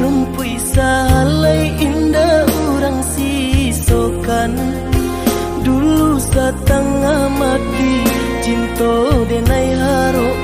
Rumpui salai indah orang sisokan. Dulu satang amati Cinto denai harok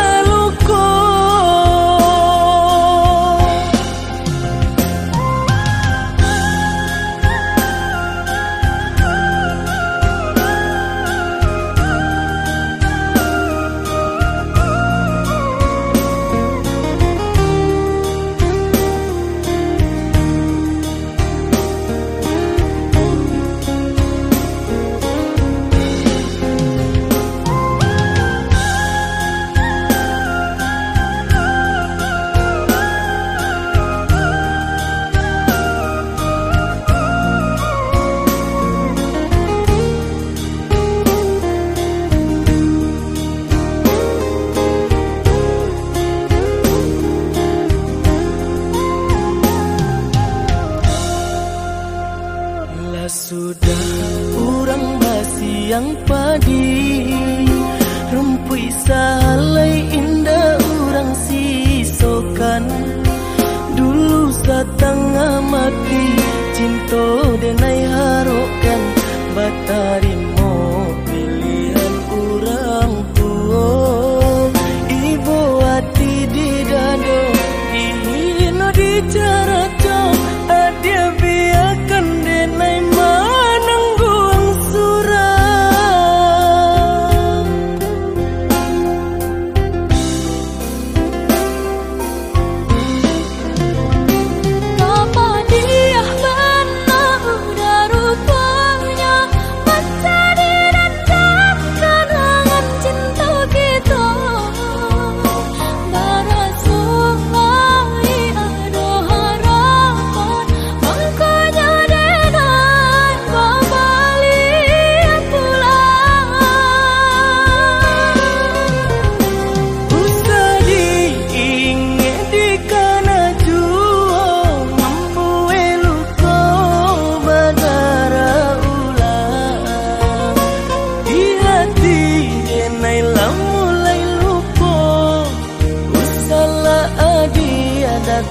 yang padi. Rumpui salai indah orang sisokan. Dulu satang mati cinta denai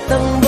灯